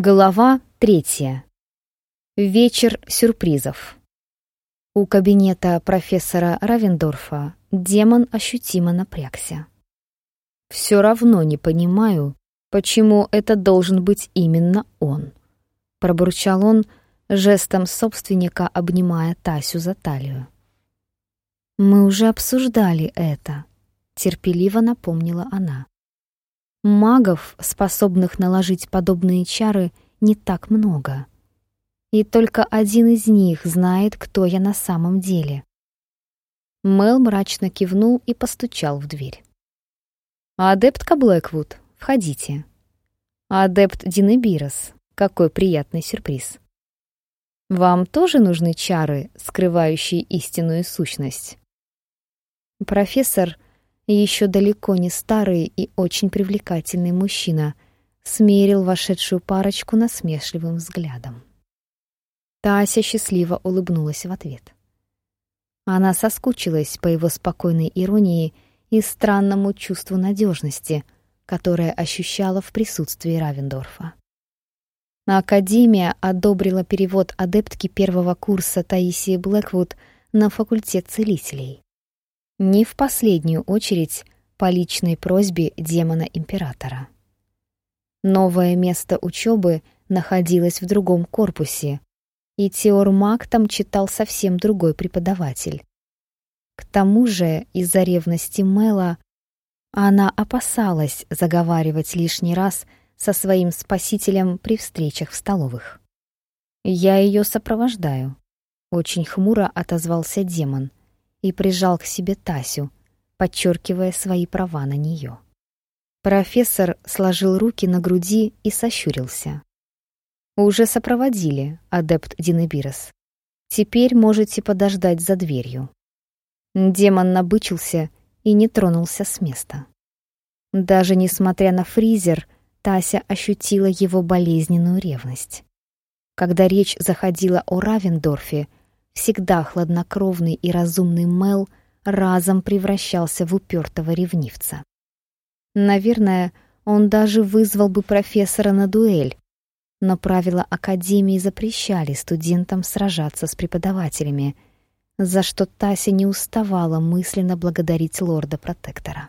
Глава третья. Вечер сюрпризов. У кабинета профессора Равендорфа демон ощутимо напрягся. «Все равно не понимаю, почему это должен быть именно он», — пробурчал он, жестом собственника обнимая Тасю за талию. «Мы уже обсуждали это», — терпеливо напомнила она. Магов, способных наложить подобные чары, не так много. И только один из них знает, кто я на самом деле. Мел мрачно кивнул и постучал в дверь. «Адептка Блэквуд, входите». «Адепт Динебирос, какой приятный сюрприз». «Вам тоже нужны чары, скрывающие истинную сущность?» Профессор еще далеко не старый и очень привлекательный мужчина смерил вошедшую парочку насмешливым взглядом. Тася счастливо улыбнулась в ответ. Она соскучилась по его спокойной иронии и странному чувству надежности, которое ощущала в присутствии Равендорфа. Академия одобрила перевод адептки первого курса Таисии Блэквуд на факультет целителей. Не в последнюю очередь по личной просьбе демона-императора. Новое место учебы находилось в другом корпусе, и теормаг там читал совсем другой преподаватель. К тому же, из-за ревности Мэла, она опасалась заговаривать лишний раз со своим спасителем при встречах в столовых. «Я ее сопровождаю», — очень хмуро отозвался демон — и прижал к себе Тасю, подчеркивая свои права на нее. Профессор сложил руки на груди и сощурился. «Уже сопроводили, адепт Динебирос. Теперь можете подождать за дверью». Демон набычился и не тронулся с места. Даже несмотря на фризер, Тася ощутила его болезненную ревность. Когда речь заходила о Равендорфе, всегда хладнокровный и разумный Мел разом превращался в упертого ревнивца. Наверное, он даже вызвал бы профессора на дуэль, но правила Академии запрещали студентам сражаться с преподавателями, за что Тася не уставала мысленно благодарить лорда-протектора.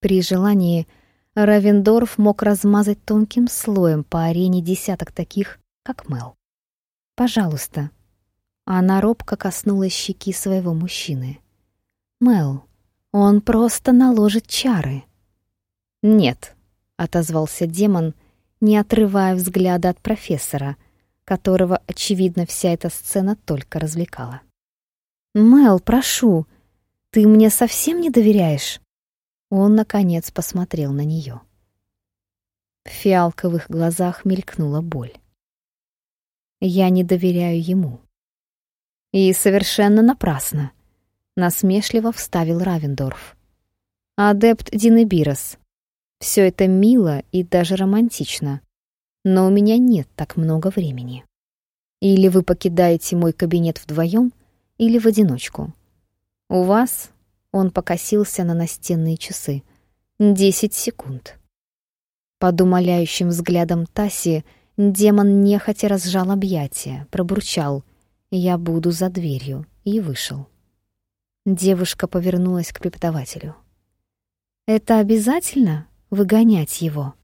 При желании Равендорф мог размазать тонким слоем по арене десяток таких, как Мел. «Пожалуйста, она робко коснулась щеки своего мужчины. «Мел, он просто наложит чары». «Нет», — отозвался демон, не отрывая взгляда от профессора, которого, очевидно, вся эта сцена только развлекала. «Мел, прошу, ты мне совсем не доверяешь?» Он, наконец, посмотрел на нее. В фиалковых глазах мелькнула боль. «Я не доверяю ему», и совершенно напрасно. Насмешливо вставил Равендорф. Адепт Динебирос. Все это мило и даже романтично. Но у меня нет так много времени. Или вы покидаете мой кабинет вдвоем, или в одиночку. У вас, он покосился на настенные часы, десять секунд. Под умоляющим взглядом Таси демон нехотя разжал объятия, пробурчал — «Я буду за дверью», и вышел. Девушка повернулась к преподавателю. «Это обязательно выгонять его?»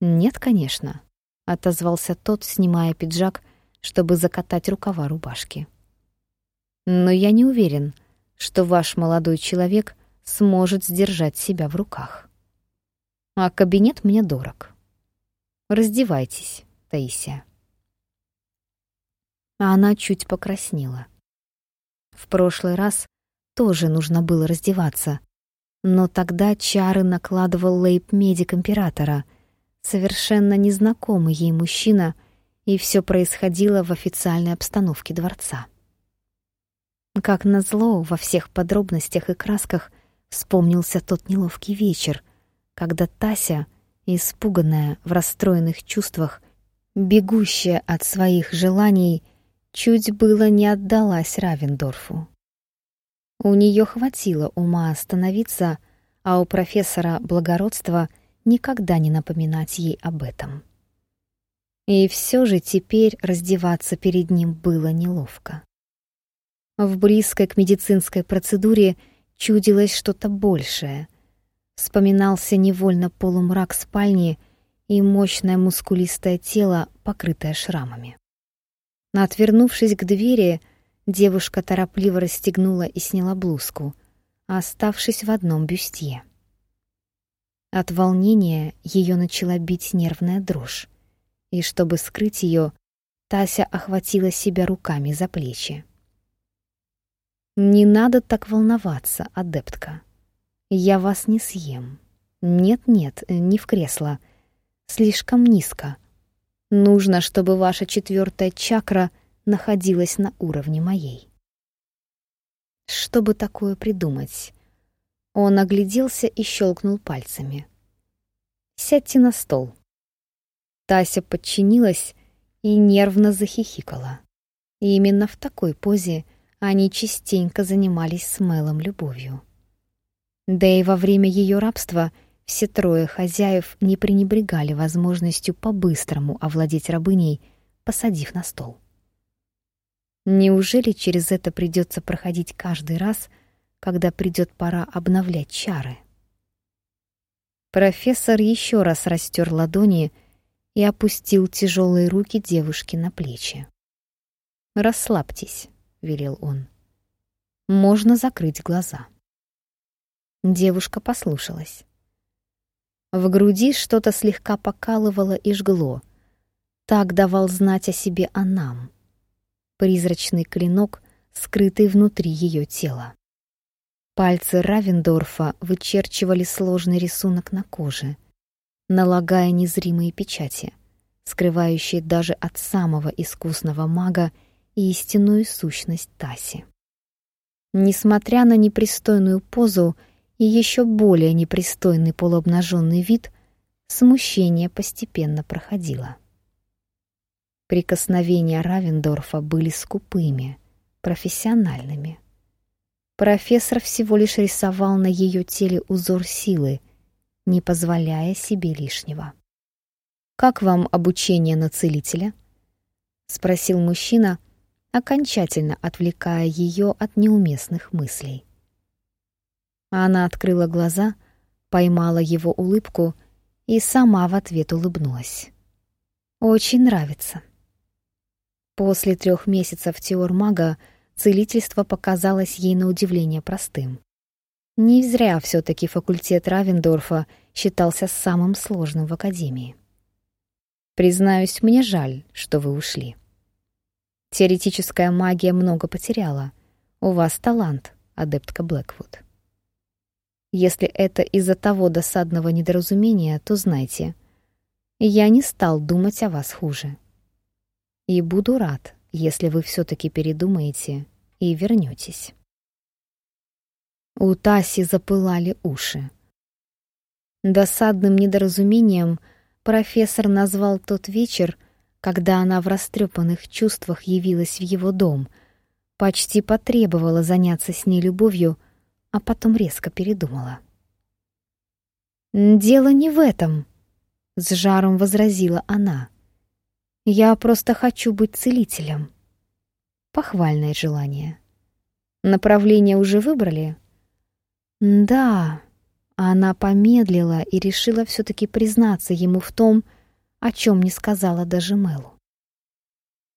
«Нет, конечно», — отозвался тот, снимая пиджак, чтобы закатать рукава рубашки. «Но я не уверен, что ваш молодой человек сможет сдержать себя в руках. А кабинет мне дорог. Раздевайтесь, Таисия» а она чуть покраснела. В прошлый раз тоже нужно было раздеваться, но тогда чары накладывал лейб-медик императора, совершенно незнакомый ей мужчина, и все происходило в официальной обстановке дворца. Как назло, во всех подробностях и красках вспомнился тот неловкий вечер, когда Тася, испуганная, в расстроенных чувствах, бегущая от своих желаний, чуть было не отдалась Равендорфу. У нее хватило ума остановиться, а у профессора благородства никогда не напоминать ей об этом. И все же теперь раздеваться перед ним было неловко. В близкой к медицинской процедуре чудилось что-то большее. Вспоминался невольно полумрак спальни и мощное мускулистое тело, покрытое шрамами. Отвернувшись к двери, девушка торопливо расстегнула и сняла блузку, оставшись в одном бюстье. От волнения ее начала бить нервная дрожь, и чтобы скрыть ее, Тася охватила себя руками за плечи. «Не надо так волноваться, адептка. Я вас не съем. Нет-нет, не в кресло. Слишком низко. Нужно, чтобы ваша четвертая чакра находилась на уровне моей. Чтобы такое придумать, он огляделся и щелкнул пальцами. «Сядьте на стол». Тася подчинилась и нервно захихикала. И именно в такой позе они частенько занимались с Мелом любовью. Да и во время ее рабства все трое хозяев не пренебрегали возможностью по-быстрому овладеть рабыней, посадив на стол. Неужели через это придется проходить каждый раз, когда придет пора обновлять чары? Профессор еще раз растер ладони и опустил тяжелые руки девушки на плечи. «Расслабьтесь», — велел он. «Можно закрыть глаза». Девушка послушалась. В груди что-то слегка покалывало и жгло. Так давал знать о себе Анам. Призрачный клинок, скрытый внутри ее тела. Пальцы Равендорфа вычерчивали сложный рисунок на коже, налагая незримые печати, скрывающие даже от самого искусного мага истинную сущность Таси. Несмотря на непристойную позу, и еще более непристойный полуобнаженный вид, смущение постепенно проходило. Прикосновения Равендорфа были скупыми, профессиональными. Профессор всего лишь рисовал на ее теле узор силы, не позволяя себе лишнего. «Как вам обучение на целителя?» — спросил мужчина, окончательно отвлекая ее от неуместных мыслей. Она открыла глаза, поймала его улыбку и сама в ответ улыбнулась. «Очень нравится». После трех месяцев теормага целительство показалось ей на удивление простым. Не зря все таки факультет Равендорфа считался самым сложным в академии. Признаюсь, мне жаль, что вы ушли. Теоретическая магия много потеряла. У вас талант, адептка Блэквуд. Если это из-за того досадного недоразумения, то знайте, я не стал думать о вас хуже. И буду рад, если вы все-таки передумаете и вернетесь. У Таси запылали уши. Досадным недоразумением профессор назвал тот вечер, когда она в растрепанных чувствах явилась в его дом, почти потребовала заняться с ней любовью — а потом резко передумала. «Дело не в этом», — с жаром возразила она. «Я просто хочу быть целителем». Похвальное желание. Направление уже выбрали? Да. Она помедлила и решила все-таки признаться ему в том, о чем не сказала даже Мэлу.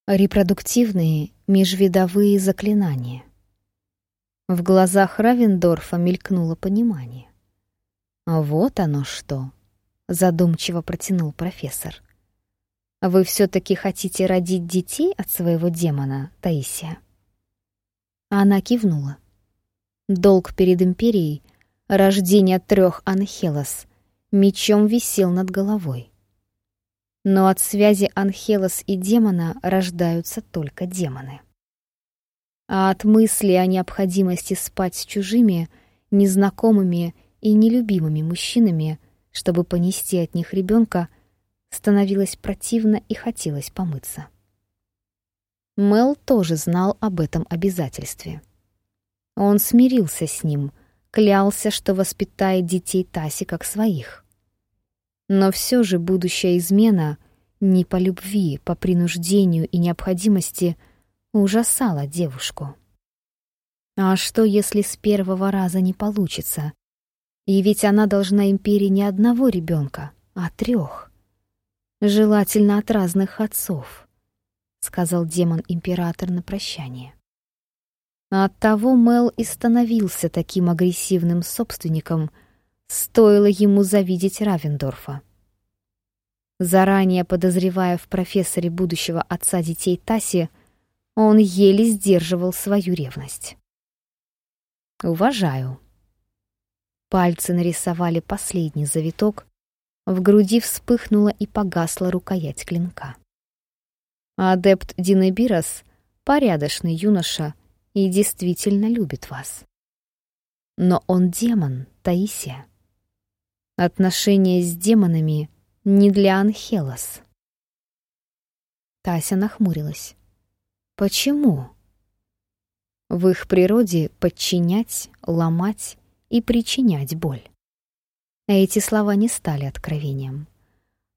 Репродуктивные межвидовые заклинания. В глазах Равендорфа мелькнуло понимание. «А «Вот оно что!» — задумчиво протянул профессор. «Вы все-таки хотите родить детей от своего демона, Таисия?» Она кивнула. Долг перед Империей, рождение трех Анхелос, мечом висел над головой. Но от связи Анхелос и демона рождаются только демоны а от мысли о необходимости спать с чужими, незнакомыми и нелюбимыми мужчинами, чтобы понести от них ребенка, становилось противно и хотелось помыться. Мел тоже знал об этом обязательстве. Он смирился с ним, клялся, что воспитает детей Таси как своих. Но все же будущая измена не по любви, по принуждению и необходимости ужасала девушку. А что, если с первого раза не получится? И ведь она должна империи не одного ребенка, а трех. Желательно от разных отцов, сказал демон-император на прощание. Оттого Мел и становился таким агрессивным собственником, стоило ему завидеть Равендорфа. Заранее подозревая в профессоре будущего отца детей Таси, он еле сдерживал свою ревность. «Уважаю». Пальцы нарисовали последний завиток, в груди вспыхнула и погасла рукоять клинка. Адепт Динебирос — порядочный юноша и действительно любит вас. Но он демон, Таисия. Отношения с демонами не для Анхелос. Тася нахмурилась. Почему? В их природе подчинять, ломать и причинять боль. Эти слова не стали откровением.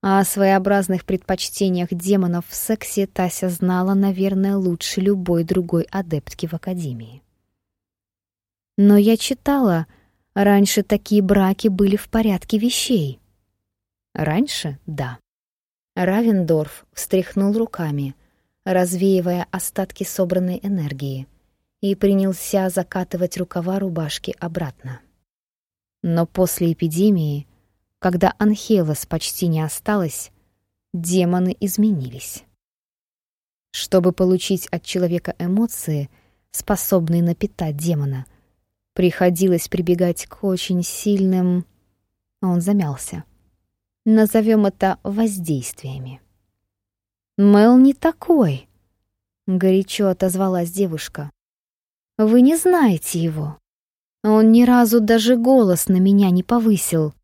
А о своеобразных предпочтениях демонов в сексе Тася знала, наверное, лучше любой другой адептки в Академии. Но я читала, раньше такие браки были в порядке вещей. Раньше — да. Равендорф встряхнул руками — развеивая остатки собранной энергии, и принялся закатывать рукава рубашки обратно. Но после эпидемии, когда Анхелос почти не осталось, демоны изменились. Чтобы получить от человека эмоции, способные напитать демона, приходилось прибегать к очень сильным... Он замялся. Назовем это воздействиями. «Мэл не такой», — горячо отозвалась девушка. «Вы не знаете его. Он ни разу даже голос на меня не повысил.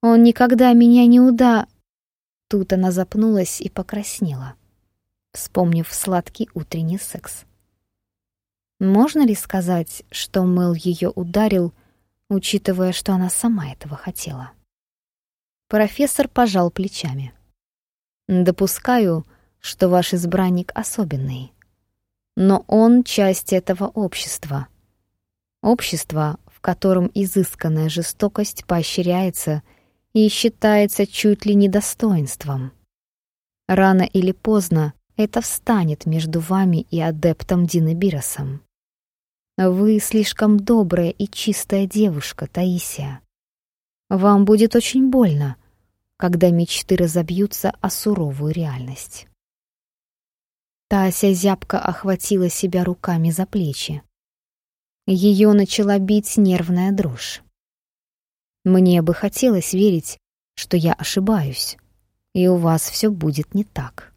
Он никогда меня не уда...» Тут она запнулась и покраснела, вспомнив сладкий утренний секс. Можно ли сказать, что Мэл ее ударил, учитывая, что она сама этого хотела? Профессор пожал плечами. Допускаю, что ваш избранник особенный. Но он часть этого общества. Общества, в котором изысканная жестокость поощряется и считается чуть ли не достоинством. Рано или поздно это встанет между вами и адептом Дины Биросом. Вы слишком добрая и чистая девушка, Таисия. Вам будет очень больно, когда мечты разобьются о суровую реальность. Тася зябко охватила себя руками за плечи. Ее начала бить нервная дрожь. Мне бы хотелось верить, что я ошибаюсь, и у вас все будет не так.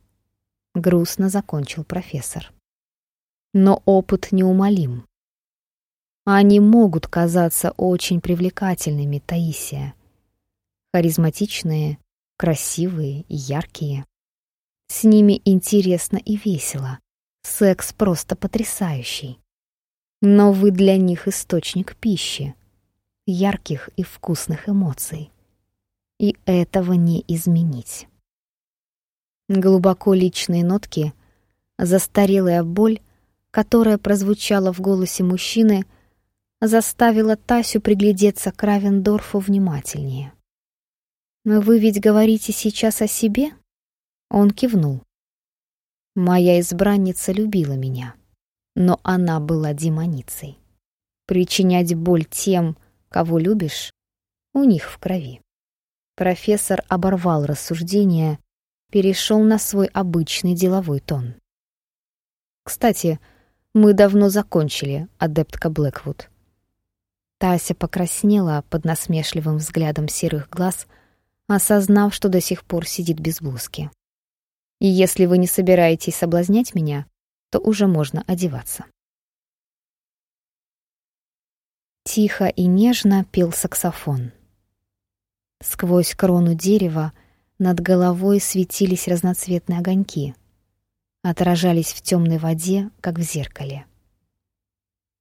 Грустно закончил профессор. Но опыт неумолим. Они могут казаться очень привлекательными, Таисия, харизматичные, красивые и яркие. С ними интересно и весело. Секс просто потрясающий. Но вы для них источник пищи, ярких и вкусных эмоций. И этого не изменить. Глубоко личные нотки, застарелая боль, которая прозвучала в голосе мужчины, заставила Тасю приглядеться к Равендорфу внимательнее. «Но вы ведь говорите сейчас о себе?» Он кивнул. «Моя избранница любила меня, но она была демоницей. Причинять боль тем, кого любишь, у них в крови». Профессор оборвал рассуждение, перешел на свой обычный деловой тон. «Кстати, мы давно закончили, адептка Блэквуд». Тася покраснела под насмешливым взглядом серых глаз — осознав, что до сих пор сидит без блузки. И если вы не собираетесь соблазнять меня, то уже можно одеваться. Тихо и нежно пел саксофон. Сквозь крону дерева над головой светились разноцветные огоньки, отражались в темной воде, как в зеркале.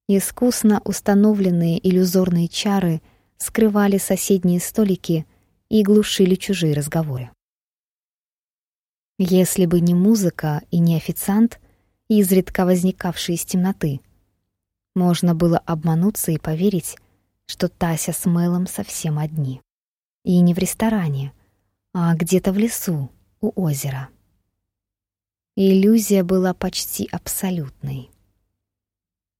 Искусно установленные иллюзорные чары скрывали соседние столики — и глушили чужие разговоры. Если бы не музыка и не официант, изредка возникавший из темноты, можно было обмануться и поверить, что Тася с Мэлом совсем одни. И не в ресторане, а где-то в лесу, у озера. Иллюзия была почти абсолютной.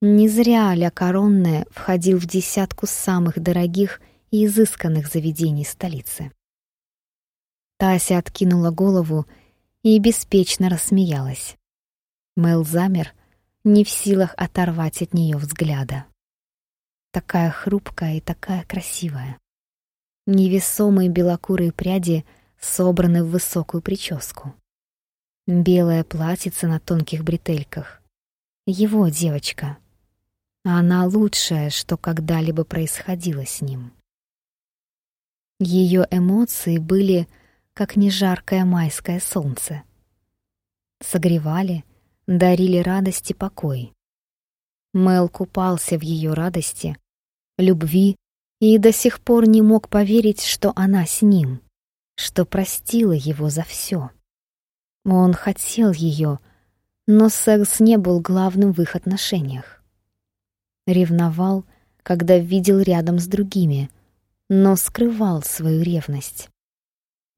Не зря Ля Коронная входил в десятку самых дорогих и изысканных заведений столицы. Тася откинула голову и беспечно рассмеялась. Мэл замер, не в силах оторвать от нее взгляда. Такая хрупкая и такая красивая. Невесомые белокурые пряди собраны в высокую прическу. Белое платьице на тонких бретельках. Его девочка. Она лучшее, что когда-либо происходило с ним. Ее эмоции были как нежаркое майское солнце. Согревали, дарили радость и покой. Мел купался в ее радости, любви и до сих пор не мог поверить, что она с ним, что простила его за все. Он хотел ее, но секс не был главным в их отношениях. Ревновал, когда видел рядом с другими, но скрывал свою ревность.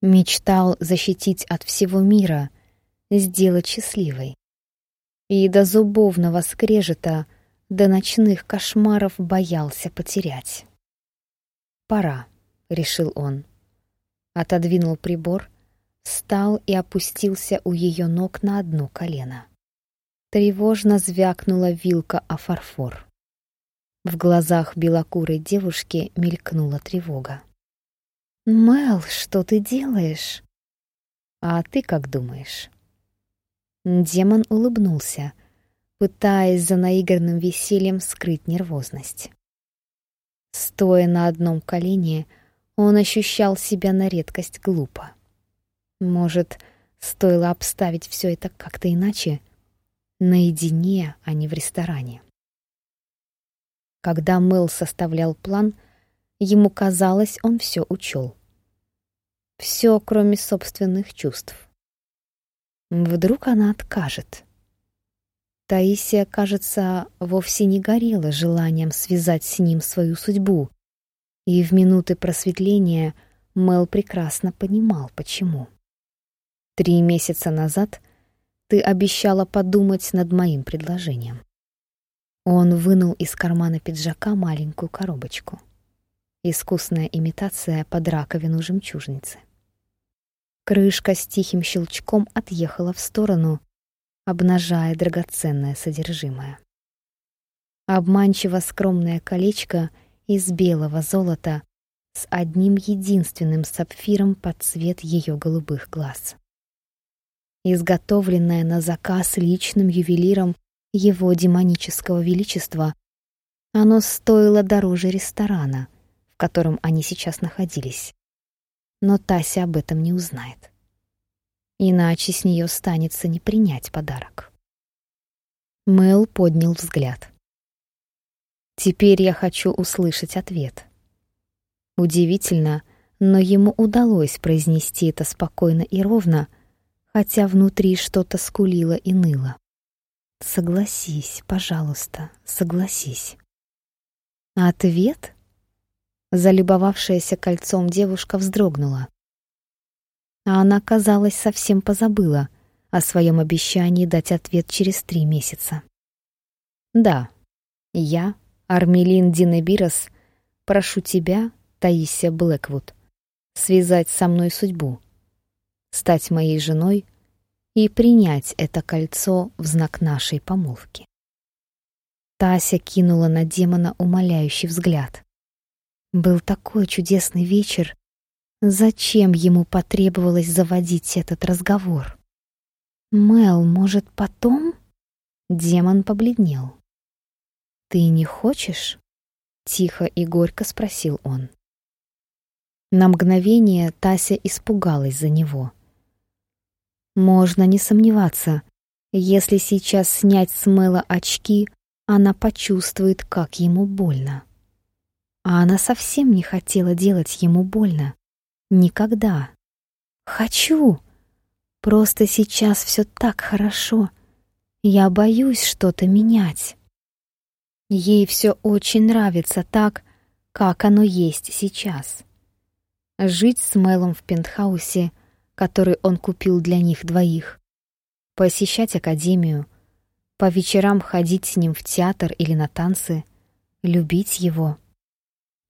Мечтал защитить от всего мира, сделать счастливой и до зубовного скрежета, до ночных кошмаров боялся потерять. «Пора», — решил он. Отодвинул прибор, встал и опустился у ее ног на одно колено. Тревожно звякнула вилка о фарфор. В глазах белокурой девушки мелькнула тревога. «Мел, что ты делаешь?» «А ты как думаешь?» Демон улыбнулся, пытаясь за наигранным весельем скрыть нервозность. Стоя на одном колене, он ощущал себя на редкость глупо. Может, стоило обставить все это как-то иначе, наедине, а не в ресторане. Когда Мэл составлял план, ему казалось, он все учел. Все, кроме собственных чувств. Вдруг она откажет. Таисия, кажется, вовсе не горела желанием связать с ним свою судьбу, и в минуты просветления Мел прекрасно понимал, почему. Три месяца назад ты обещала подумать над моим предложением. Он вынул из кармана пиджака маленькую коробочку. Искусная имитация под раковину жемчужницы. Крышка с тихим щелчком отъехала в сторону, обнажая драгоценное содержимое. Обманчиво скромное колечко из белого золота с одним единственным сапфиром под цвет ее голубых глаз. Изготовленное на заказ личным ювелиром его демонического величества, оно стоило дороже ресторана, в котором они сейчас находились но Тася об этом не узнает. Иначе с нее станется не принять подарок. Мэл поднял взгляд. Теперь я хочу услышать ответ. Удивительно, но ему удалось произнести это спокойно и ровно, хотя внутри что-то скулило и ныло. Согласись, пожалуйста, согласись. Ответ? Залюбовавшаяся кольцом девушка вздрогнула. А она, казалось, совсем позабыла о своем обещании дать ответ через три месяца. «Да, я, Армелин Динебирос, прошу тебя, Таисия Блэквуд, связать со мной судьбу, стать моей женой и принять это кольцо в знак нашей помолвки». Тася кинула на демона умоляющий взгляд. Был такой чудесный вечер. Зачем ему потребовалось заводить этот разговор? Мел, может, потом? Демон побледнел. Ты не хочешь? Тихо и горько спросил он. На мгновение Тася испугалась за него. Можно не сомневаться, если сейчас снять с Мэла очки, она почувствует, как ему больно. А она совсем не хотела делать ему больно. Никогда. «Хочу!» Просто сейчас все так хорошо. Я боюсь что-то менять. Ей все очень нравится так, как оно есть сейчас. Жить с Мэлом в пентхаусе, который он купил для них двоих. Посещать академию, по вечерам ходить с ним в театр или на танцы, любить его.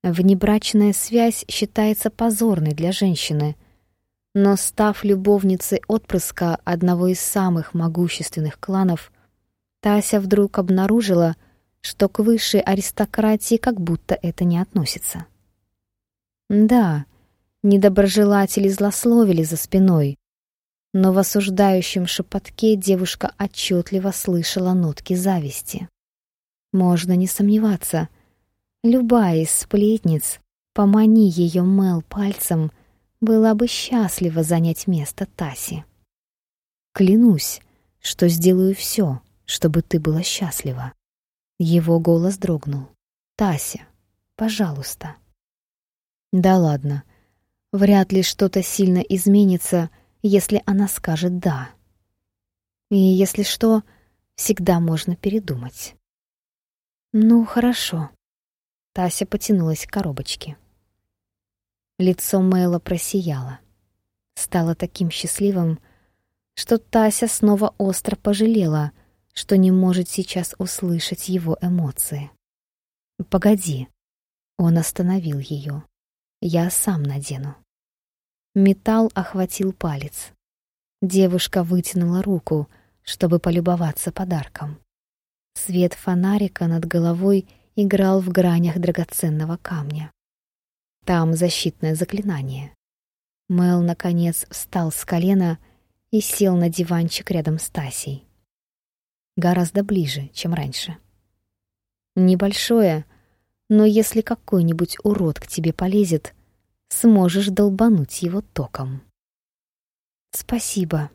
Внебрачная связь считается позорной для женщины, но став любовницей отпрыска одного из самых могущественных кланов, Тася вдруг обнаружила, что к высшей аристократии как будто это не относится. Да, недоброжелатели злословили за спиной, но в осуждающем шепотке девушка отчетливо слышала нотки зависти. Можно не сомневаться, любая из сплетниц, помани ее Мел пальцем, была бы счастлива занять место Таси. Клянусь, что сделаю все, чтобы ты была счастлива. Его голос дрогнул. Тася, пожалуйста. Да ладно. Вряд ли что-то сильно изменится, если она скажет «да». И если что, всегда можно передумать. Ну, хорошо. Тася потянулась к коробочке. Лицо Мэйла просияло. Стало таким счастливым, что Тася снова остро пожалела, что не может сейчас услышать его эмоции. «Погоди». Он остановил ее. «Я сам надену». Металл охватил палец. Девушка вытянула руку, чтобы полюбоваться подарком. Свет фонарика над головой играл в гранях драгоценного камня. Там защитное заклинание. Мел, наконец, встал с колена и сел на диванчик рядом с Тасей. Гораздо ближе, чем раньше. Небольшое, но если какой-нибудь урод к тебе полезет, сможешь долбануть его током. Спасибо.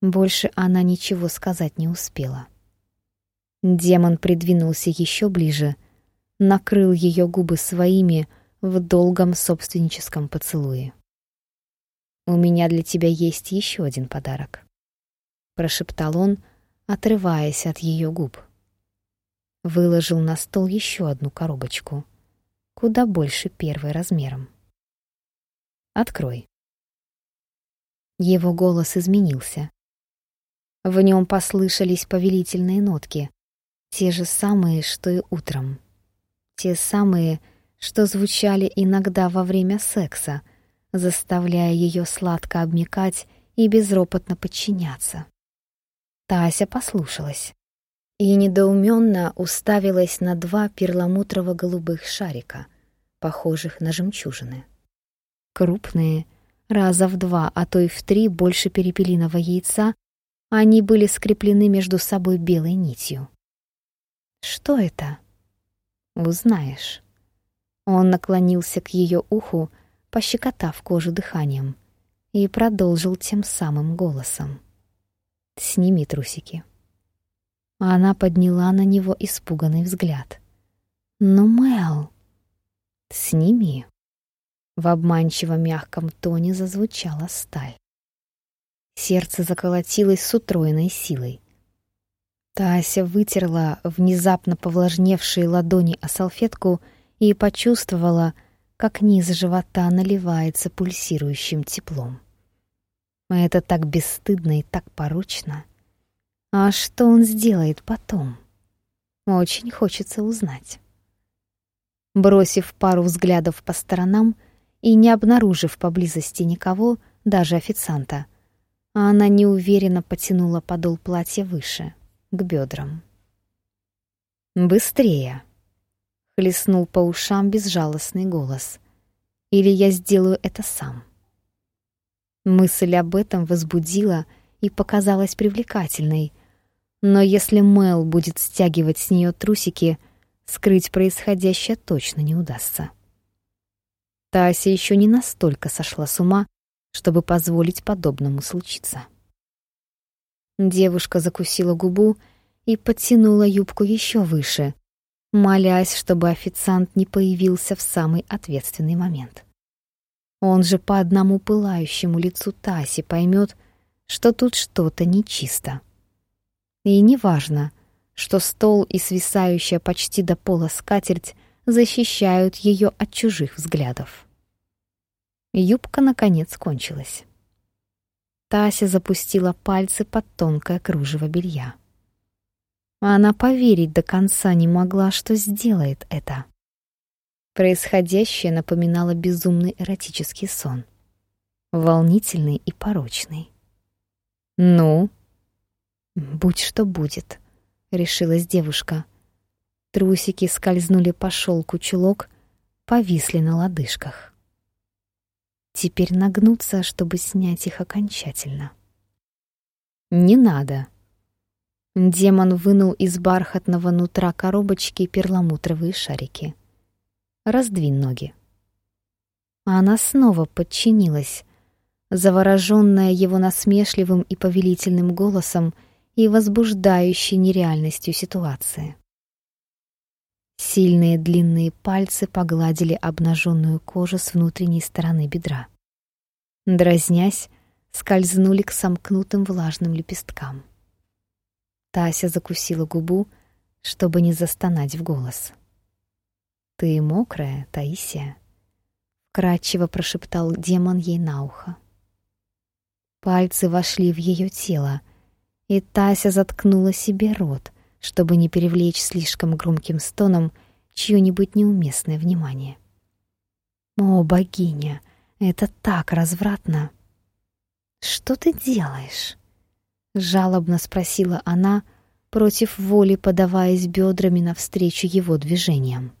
Больше она ничего сказать не успела. Демон придвинулся еще ближе, накрыл ее губы своими в долгом собственническом поцелуе. «У меня для тебя есть еще один подарок», — прошептал он, отрываясь от ее губ. Выложил на стол еще одну коробочку — куда больше первой размером. «Открой». Его голос изменился. В нем послышались повелительные нотки, те же самые, что и утром. Те самые, что звучали иногда во время секса, заставляя ее сладко обмекать и безропотно подчиняться. Тася послушалась и недоуменно уставилась на два перламутрово-голубых шарика, похожих на жемчужины. Крупные, раза в два, а то и в три больше перепелиного яйца, они были скреплены между собой белой нитью. «Что это?» «Узнаешь». Он наклонился к ее уху, пощекотав кожу дыханием, и продолжил тем самым голосом. «Сними трусики». Она подняла на него испуганный взгляд. «Ну, Мэл!» «Сними». В обманчиво мягком тоне зазвучала сталь. Сердце заколотилось с утроенной силой. Тася вытерла внезапно повлажневшие ладони о салфетку и почувствовала, как низ живота наливается пульсирующим теплом. Это так бесстыдно и так порочно. А что он сделает потом? Очень хочется узнать. Бросив пару взглядов по сторонам и не обнаружив поблизости никого, даже официанта, она неуверенно потянула подол платья выше, к бедрам. «Быстрее!» — хлестнул по ушам безжалостный голос. «Или я сделаю это сам». Мысль об этом возбудила и показалась привлекательной, но если Мел будет стягивать с нее трусики — скрыть происходящее точно не удастся. Тася еще не настолько сошла с ума, чтобы позволить подобному случиться. Девушка закусила губу и подтянула юбку еще выше, молясь, чтобы официант не появился в самый ответственный момент. Он же по одному пылающему лицу Таси поймет, что тут что-то нечисто. И неважно, что стол и свисающая почти до пола скатерть защищают ее от чужих взглядов. Юбка, наконец, кончилась. Тася запустила пальцы под тонкое кружево белья. Она поверить до конца не могла, что сделает это. Происходящее напоминало безумный эротический сон. Волнительный и порочный. «Ну?» «Будь что будет», — решилась девушка. Трусики скользнули по шелку чулок, повисли на лодыжках. Теперь нагнуться, чтобы снять их окончательно. «Не надо!» Демон вынул из бархатного нутра коробочки перламутровые шарики. «Раздвинь ноги». Она снова подчинилась, заворожённая его насмешливым и повелительным голосом и возбуждающей нереальностью ситуации. Сильные длинные пальцы погладили обнаженную кожу с внутренней стороны бедра. Дразнясь, скользнули к сомкнутым влажным лепесткам. Тася закусила губу, чтобы не застонать в голос. «Ты мокрая, Таисия», — кратчево прошептал демон ей на ухо. Пальцы вошли в ее тело, и Тася заткнула себе рот, чтобы не привлечь слишком громким стоном чье-нибудь неуместное внимание. «О, богиня, это так развратно!» «Что ты делаешь?» — жалобно спросила она, против воли подаваясь бедрами навстречу его движениям.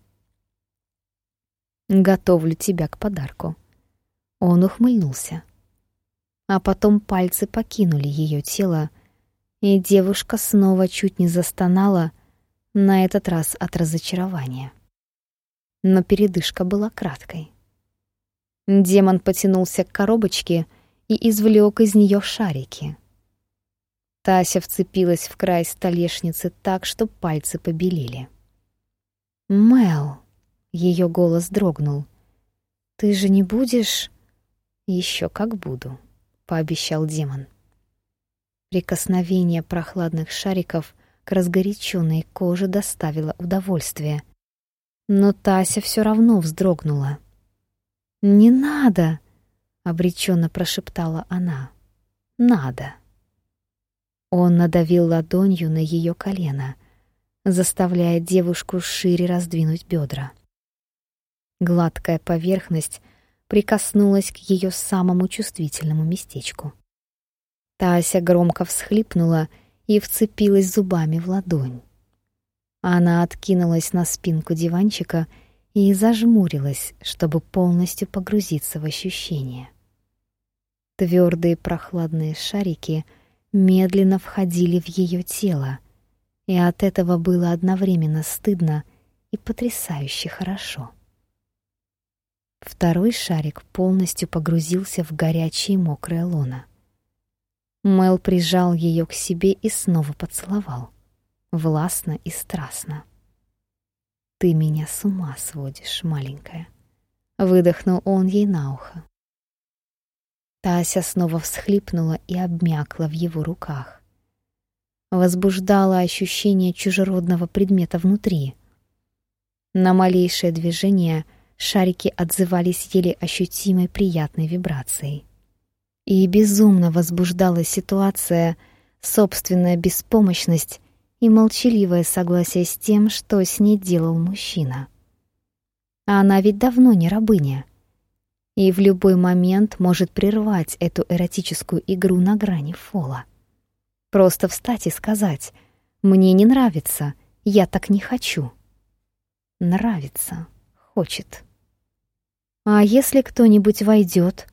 «Готовлю тебя к подарку». Он ухмыльнулся. А потом пальцы покинули ее тело, и девушка снова чуть не застонала, на этот раз от разочарования. Но передышка была краткой. Демон потянулся к коробочке и извлек из нее шарики. Тася вцепилась в край столешницы так, что пальцы побелели. «Мэл!» — ее голос дрогнул. «Ты же не будешь...» «Еще как буду», — пообещал демон. Прикосновение прохладных шариков к разгоряченной коже доставило удовольствие. Но Тася все равно вздрогнула. «Не надо!» — обреченно прошептала она. «Надо!» Он надавил ладонью на ее колено, заставляя девушку шире раздвинуть бедра. Гладкая поверхность прикоснулась к ее самому чувствительному местечку. Тася громко всхлипнула и вцепилась зубами в ладонь. Она откинулась на спинку диванчика и зажмурилась, чтобы полностью погрузиться в ощущения. Твердые прохладные шарики медленно входили в ее тело, и от этого было одновременно стыдно и потрясающе хорошо. Второй шарик полностью погрузился в горячее мокрое лоно. Мэл прижал ее к себе и снова поцеловал. Властно и страстно. «Ты меня с ума сводишь, маленькая», — выдохнул он ей на ухо. Тася снова всхлипнула и обмякла в его руках. Возбуждало ощущение чужеродного предмета внутри. На малейшее движение шарики отзывались еле ощутимой приятной вибрацией. И безумно возбуждала ситуация, собственная беспомощность и молчаливое согласие с тем, что с ней делал мужчина. А она ведь давно не рабыня. И в любой момент может прервать эту эротическую игру на грани фола. Просто встать и сказать «Мне не нравится, я так не хочу». Нравится, хочет. А если кто-нибудь войдет,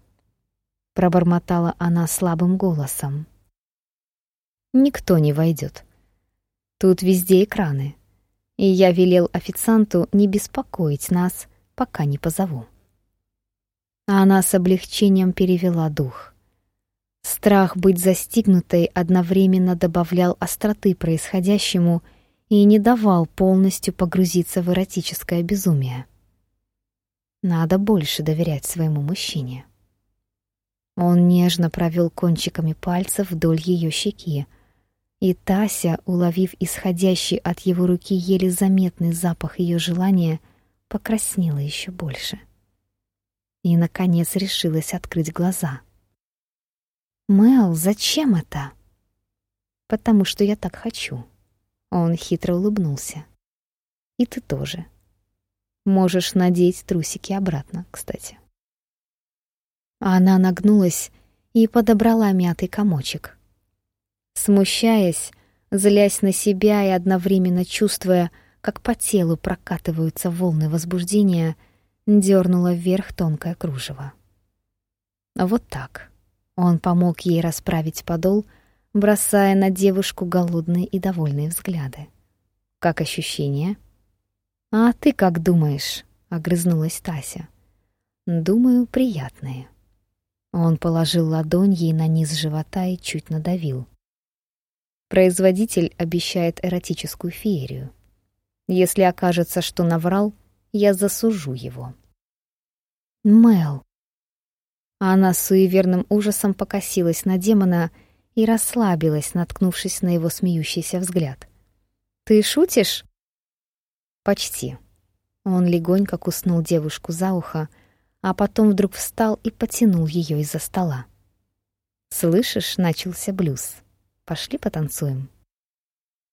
пробормотала она слабым голосом. Никто не войдет. Тут везде экраны. И я велел официанту не беспокоить нас, пока не позову. Она с облегчением перевела дух. Страх быть застигнутой одновременно добавлял остроты происходящему и не давал полностью погрузиться в эротическое безумие. Надо больше доверять своему мужчине. Он нежно провел кончиками пальцев вдоль ее щеки, и Тася, уловив исходящий от его руки еле заметный запах ее желания, покраснела еще больше. И, наконец, решилась открыть глаза. «Мэл, зачем это?» «Потому что я так хочу». Он хитро улыбнулся. «И ты тоже. Можешь надеть трусики обратно, кстати». Она нагнулась и подобрала мятый комочек. Смущаясь, злясь на себя и одновременно чувствуя, как по телу прокатываются волны возбуждения, дернула вверх тонкое кружево. Вот так. Он помог ей расправить подол, бросая на девушку голодные и довольные взгляды. Как ощущение? А ты как думаешь? огрызнулась Тася. Думаю, приятные. Он положил ладонь ей на низ живота и чуть надавил. Производитель обещает эротическую феерию. Если окажется, что наврал, я засужу его. Мэл. Она с суеверным ужасом покосилась на демона и расслабилась, наткнувшись на его смеющийся взгляд. «Ты шутишь?» «Почти». Он легонько куснул девушку за ухо, а потом вдруг встал и потянул ее из-за стола. «Слышишь, начался блюз». Пошли потанцуем.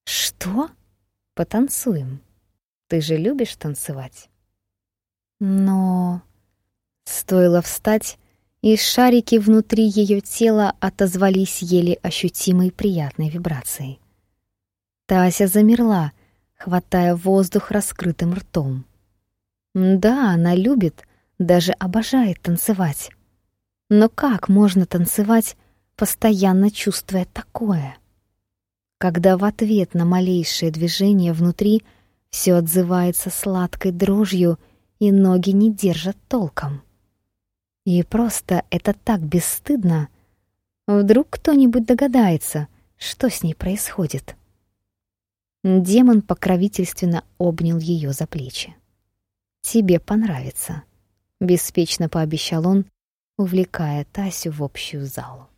Что? Потанцуем. Ты же любишь танцевать. Но стоило встать, и шарики внутри ее тела отозвались еле ощутимой приятной вибрацией. Тася замерла, хватая воздух раскрытым ртом. Да, она любит, даже обожает танцевать. Но как можно танцевать, постоянно чувствуя такое. Когда в ответ на малейшее движение внутри все отзывается сладкой дрожью и ноги не держат толком. И просто это так бесстыдно. Вдруг кто-нибудь догадается, что с ней происходит. Демон покровительственно обнял ее за плечи. «Тебе понравится», — беспечно пообещал он, увлекая Тасю в общую залу.